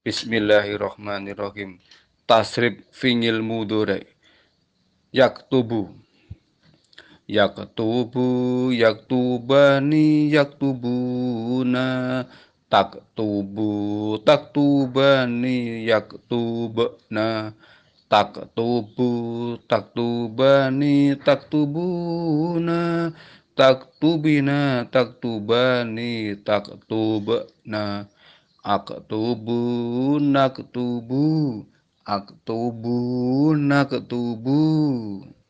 Bismillahirrahmanirrahim. Tasrif fi'il mudhari. Yaktubu. Yaktubu, yaktubani, yaktubuna. Taktubu, taktubani, yaktubna. Taktubu, taktubani, taktubuna. Taktubina, taktubani, taktubna. Aktubu, naktubu, aktubu, naktubu.